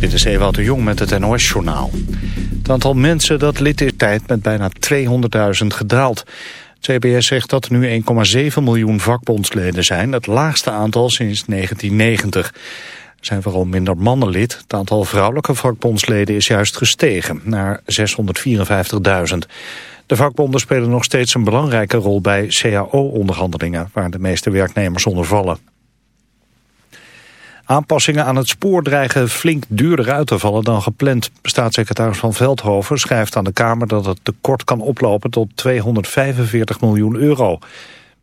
Dit is Ewout de Jong met het NOS-journaal. Het aantal mensen dat lid is tijd met bijna 200.000 gedaald. CBS zegt dat er nu 1,7 miljoen vakbondsleden zijn, het laagste aantal sinds 1990. Er zijn vooral minder mannen lid. Het aantal vrouwelijke vakbondsleden is juist gestegen naar 654.000. De vakbonden spelen nog steeds een belangrijke rol bij CAO-onderhandelingen... waar de meeste werknemers onder vallen. Aanpassingen aan het spoor dreigen flink duurder uit te vallen dan gepland. Staatssecretaris Van Veldhoven schrijft aan de Kamer dat het tekort kan oplopen tot 245 miljoen euro.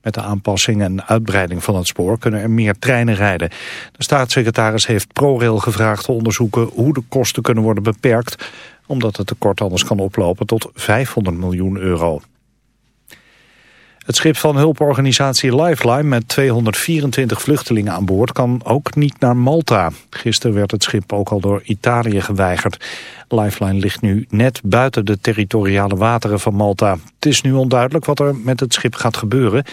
Met de aanpassing en uitbreiding van het spoor kunnen er meer treinen rijden. De staatssecretaris heeft ProRail gevraagd te onderzoeken hoe de kosten kunnen worden beperkt, omdat het tekort anders kan oplopen tot 500 miljoen euro. Het schip van hulporganisatie Lifeline met 224 vluchtelingen aan boord kan ook niet naar Malta. Gisteren werd het schip ook al door Italië geweigerd. Lifeline ligt nu net buiten de territoriale wateren van Malta. Het is nu onduidelijk wat er met het schip gaat gebeuren.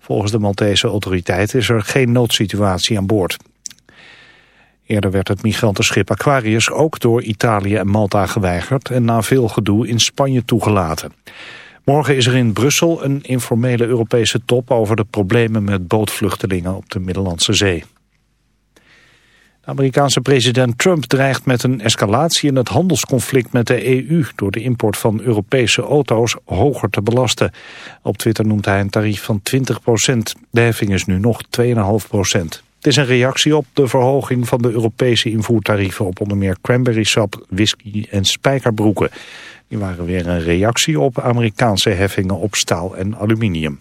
Volgens de Maltese autoriteit is er geen noodsituatie aan boord. Eerder werd het migrantenschip Aquarius ook door Italië en Malta geweigerd... en na veel gedoe in Spanje toegelaten. Morgen is er in Brussel een informele Europese top over de problemen met bootvluchtelingen op de Middellandse Zee. De Amerikaanse president Trump dreigt met een escalatie in het handelsconflict met de EU door de import van Europese auto's hoger te belasten. Op Twitter noemt hij een tarief van 20 procent. De heffing is nu nog 2,5 procent. Het is een reactie op de verhoging van de Europese invoertarieven op onder meer cranberry sap, whisky en spijkerbroeken. Die waren weer een reactie op Amerikaanse heffingen op staal en aluminium.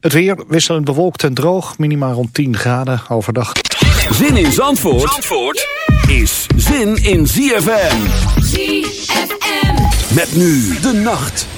Het weer wisselend bewolkt en droog, minimaal rond 10 graden overdag. Zin in Zandvoort, Zandvoort is zin in ZFM. ZFM. Met nu de nacht.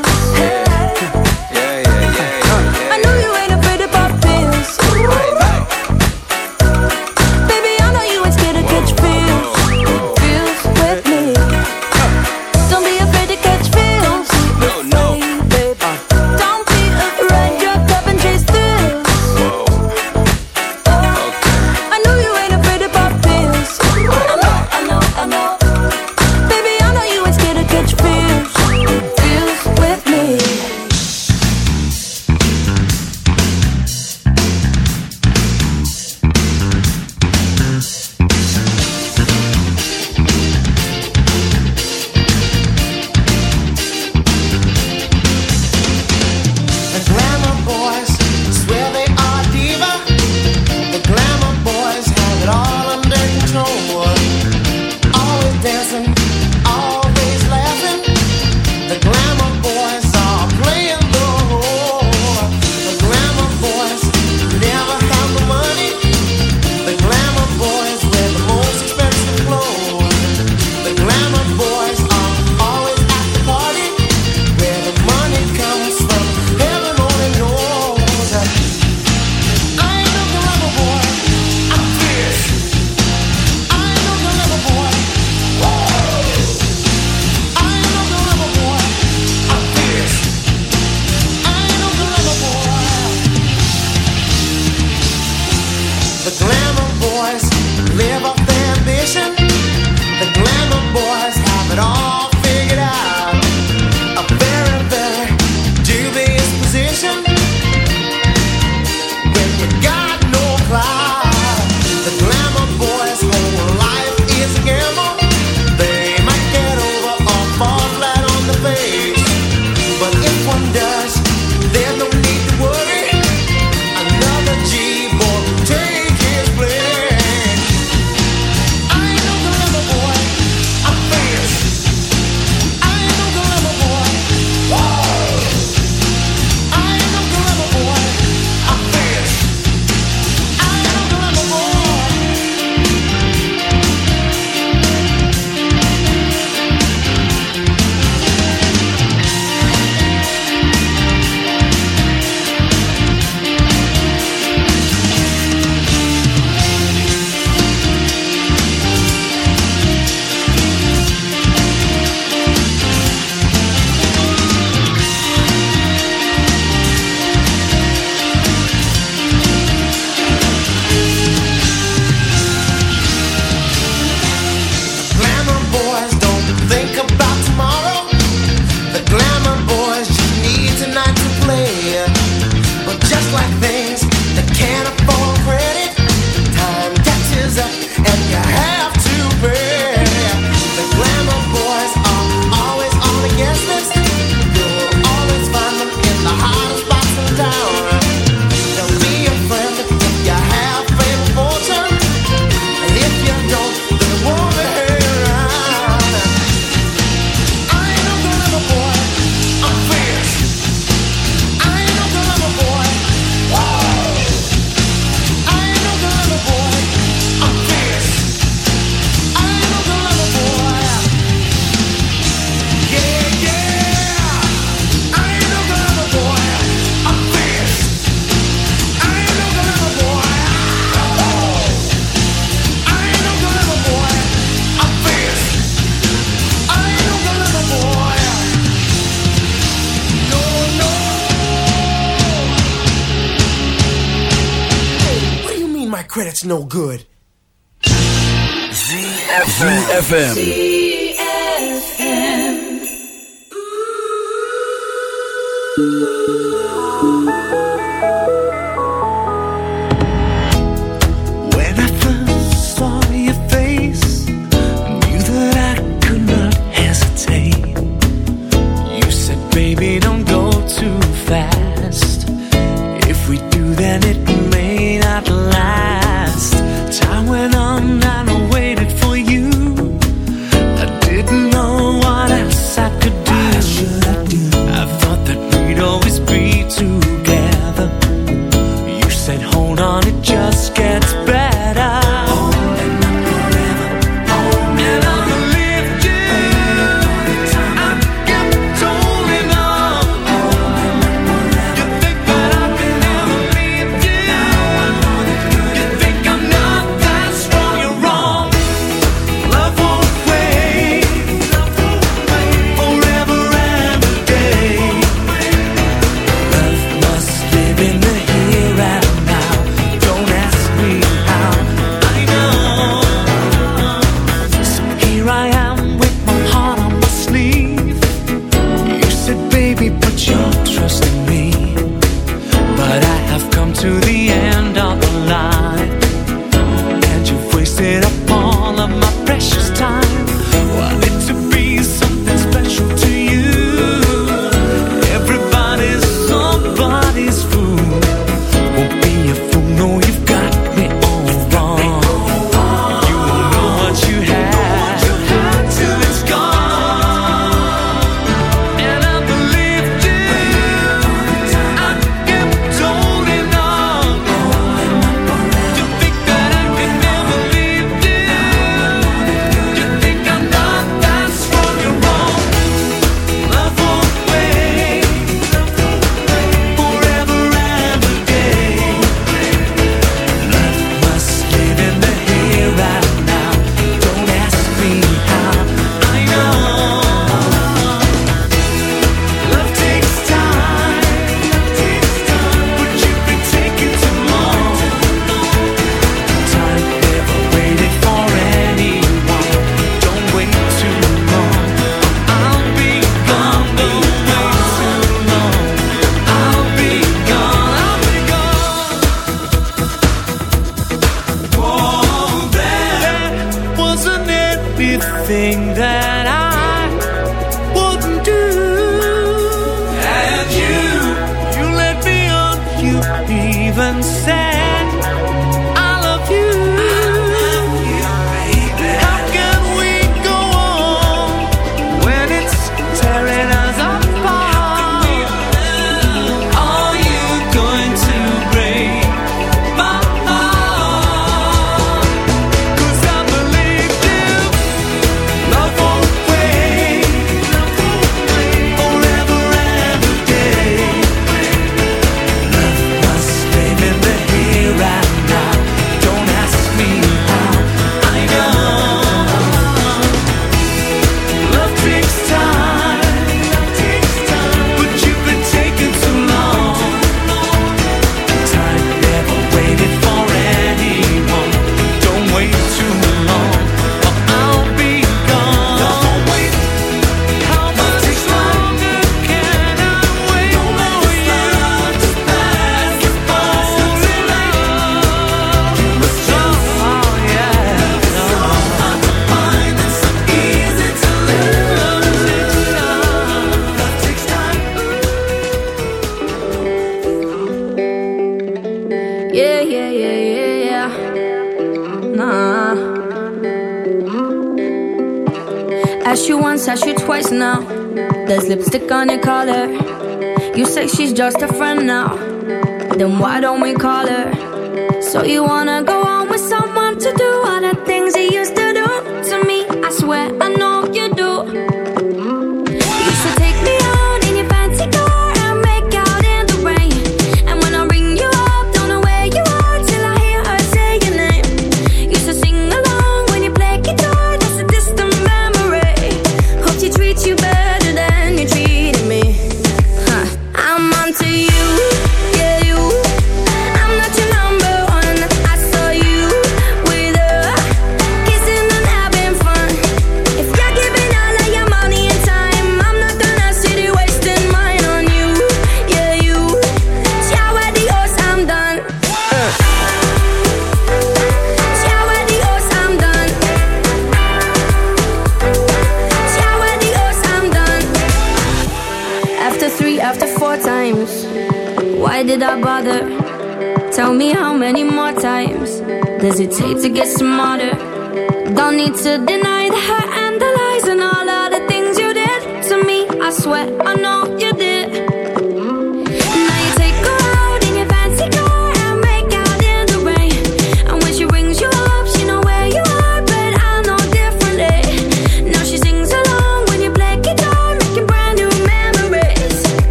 the ground. No good. ZFM. When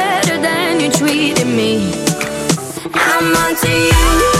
better than you treated me. I'm onto you.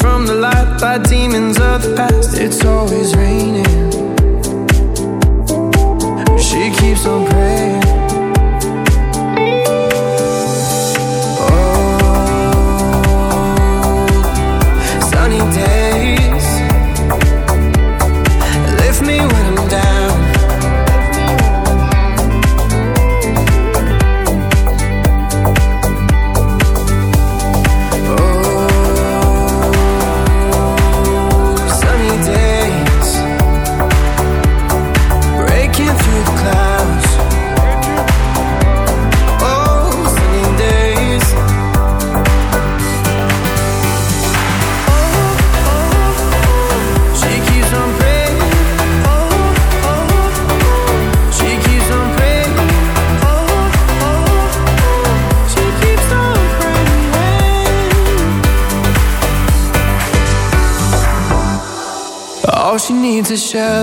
from the light by demons of the past. It's always raining. She keeps on praying.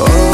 Oh.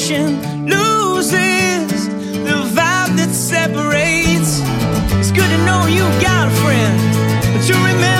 conversation loses the vibe that separates. It's good to know you got a friend, to remember.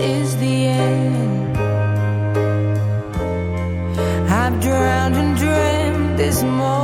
Is the end. I've drowned and dreamt this moment.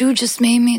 you just made me